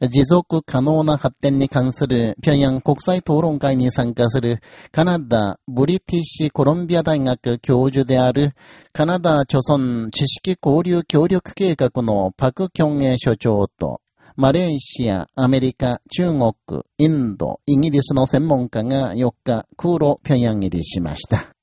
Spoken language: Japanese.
持続可能な発展に関する平壌国際討論会に参加するカナダブリティッシュコロンビア大学教授であるカナダ著村知識交流協力計画のパク・キョンエ所長とマレーシア、アメリカ、中国、インド、イギリスの専門家が4日空路平壌入りしました。